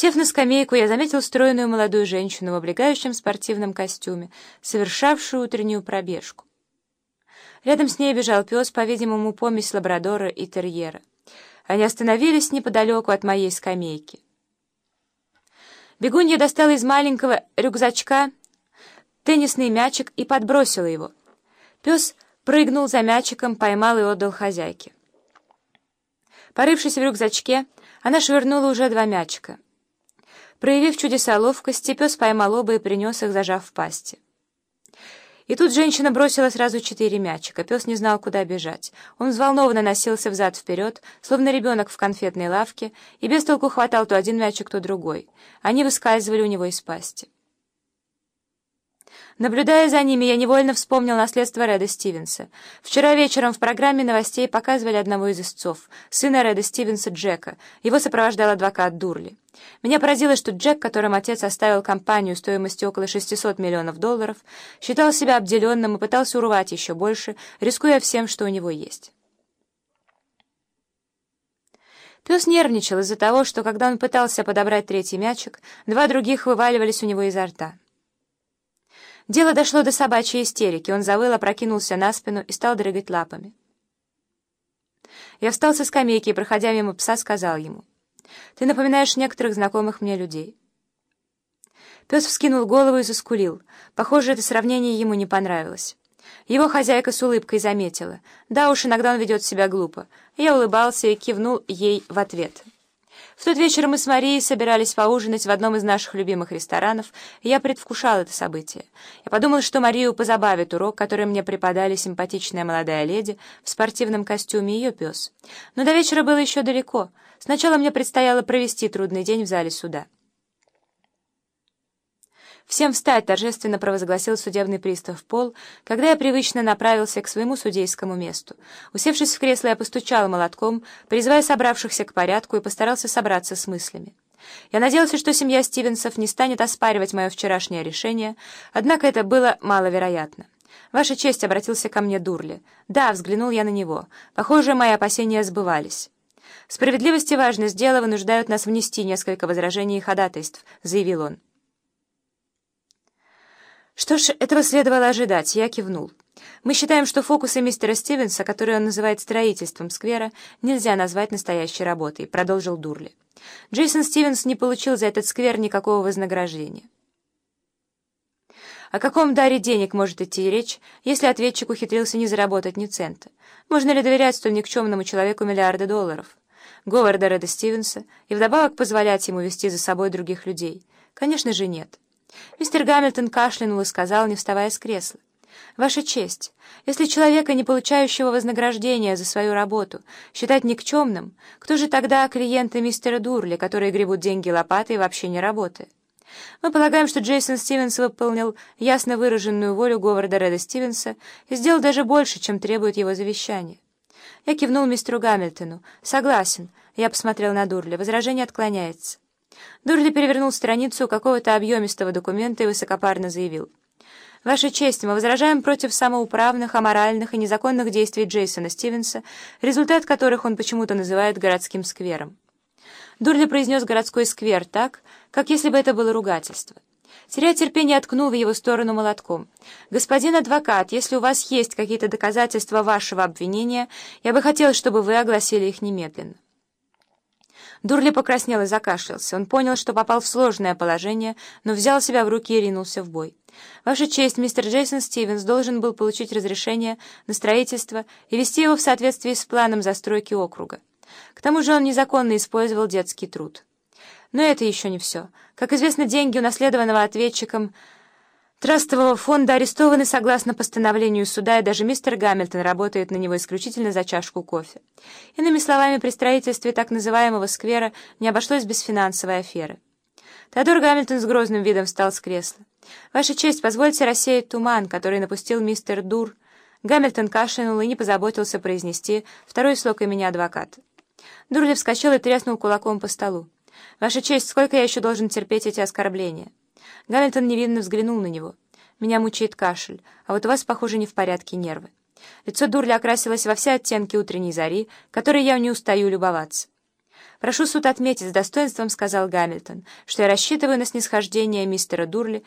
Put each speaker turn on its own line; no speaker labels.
Сев на скамейку, я заметил стройную молодую женщину в облегающем спортивном костюме, совершавшую утреннюю пробежку. Рядом с ней бежал пес, по-видимому, помесь лабрадора и терьера. Они остановились неподалеку от моей скамейки. Бегунья достала из маленького рюкзачка теннисный мячик и подбросила его. Пес прыгнул за мячиком, поймал и отдал хозяйке. Порывшись в рюкзачке, она швырнула уже два мячика. Проявив чудеса ловкости, пес поймал оба и принес их, зажав в пасти. И тут женщина бросила сразу четыре мячика. Пес не знал, куда бежать. Он взволнованно носился взад-вперед, словно ребенок в конфетной лавке, и без толку хватал то один мячик, то другой. Они выскальзывали у него из пасти. Наблюдая за ними, я невольно вспомнил наследство Реда Стивенса. Вчера вечером в программе новостей показывали одного из истцов, сына Реда Стивенса Джека. Его сопровождал адвокат Дурли. Меня поразило, что Джек, которым отец оставил компанию стоимостью около 600 миллионов долларов, считал себя обделенным и пытался урвать еще больше, рискуя всем, что у него есть. Пес нервничал из-за того, что, когда он пытался подобрать третий мячик, два других вываливались у него изо рта. Дело дошло до собачьей истерики. Он завыл, опрокинулся на спину и стал дрыгать лапами. Я встал со скамейки и, проходя мимо пса, сказал ему, «Ты напоминаешь некоторых знакомых мне людей». Пес вскинул голову и заскулил. Похоже, это сравнение ему не понравилось. Его хозяйка с улыбкой заметила. Да уж, иногда он ведет себя глупо. Я улыбался и кивнул ей в ответ. В тот вечер мы с Марией собирались поужинать в одном из наших любимых ресторанов, и я предвкушал это событие. Я подумал, что Марию позабавит урок, который мне преподали симпатичная молодая леди в спортивном костюме и ее пес. Но до вечера было еще далеко. Сначала мне предстояло провести трудный день в зале суда. «Всем встать!» — торжественно провозгласил судебный пристав Пол, когда я привычно направился к своему судейскому месту. Усевшись в кресло, я постучал молотком, призывая собравшихся к порядку, и постарался собраться с мыслями. Я надеялся, что семья Стивенсов не станет оспаривать мое вчерашнее решение, однако это было маловероятно. «Ваша честь», — обратился ко мне Дурли. «Да», — взглянул я на него. «Похоже, мои опасения сбывались». «Справедливость и важность дела вынуждают нас внести несколько возражений и ходатайств», — заявил он. Что ж, этого следовало ожидать, я кивнул. Мы считаем, что фокусы мистера Стивенса, которые он называет строительством сквера, нельзя назвать настоящей работой, продолжил Дурли. Джейсон Стивенс не получил за этот сквер никакого вознаграждения. О каком даре денег может идти речь, если ответчик ухитрился не заработать ни цента? Можно ли доверять столь никчемному человеку миллиарды долларов? Говарда Реда Стивенса и вдобавок позволять ему вести за собой других людей? Конечно же нет. Мистер Гамильтон кашлянул и сказал, не вставая с кресла. «Ваша честь, если человека, не получающего вознаграждения за свою работу, считать никчемным, кто же тогда клиенты мистера Дурли, которые гребут деньги лопатой вообще не работая? Мы полагаем, что Джейсон Стивенс выполнил ясно выраженную волю Говарда Реда Стивенса и сделал даже больше, чем требует его завещание». Я кивнул мистеру Гамильтону. «Согласен». Я посмотрел на Дурли. Возражение отклоняется. Дурли перевернул страницу какого-то объемистого документа и высокопарно заявил. «Ваша честь, мы возражаем против самоуправных, аморальных и незаконных действий Джейсона Стивенса, результат которых он почему-то называет городским сквером». Дурли произнес городской сквер так, как если бы это было ругательство. Теряя терпение, откнул в его сторону молотком. «Господин адвокат, если у вас есть какие-то доказательства вашего обвинения, я бы хотел, чтобы вы огласили их немедленно». Дурли покраснел и закашлялся. Он понял, что попал в сложное положение, но взял себя в руки и ринулся в бой. «Ваша честь, мистер Джейсон Стивенс должен был получить разрешение на строительство и вести его в соответствии с планом застройки округа. К тому же он незаконно использовал детский труд. Но это еще не все. Как известно, деньги, унаследованного ответчиком Трастового фонда арестованы согласно постановлению суда, и даже мистер Гамильтон работает на него исключительно за чашку кофе. Иными словами, при строительстве так называемого сквера не обошлось без финансовой аферы. Теодор Гамильтон с грозным видом встал с кресла. «Ваша честь, позвольте рассеять туман, который напустил мистер Дур». Гамильтон кашлянул и не позаботился произнести второй слог имени адвоката. Дурли вскочил и треснул кулаком по столу. «Ваша честь, сколько я еще должен терпеть эти оскорбления?» Гамильтон невинно взглянул на него. «Меня мучает кашель, а вот у вас, похоже, не в порядке нервы». Лицо Дурли окрасилось во все оттенки утренней зари, которой я не устаю любоваться. «Прошу суд отметить с достоинством, — сказал Гамильтон, — что я рассчитываю на снисхождение мистера Дурли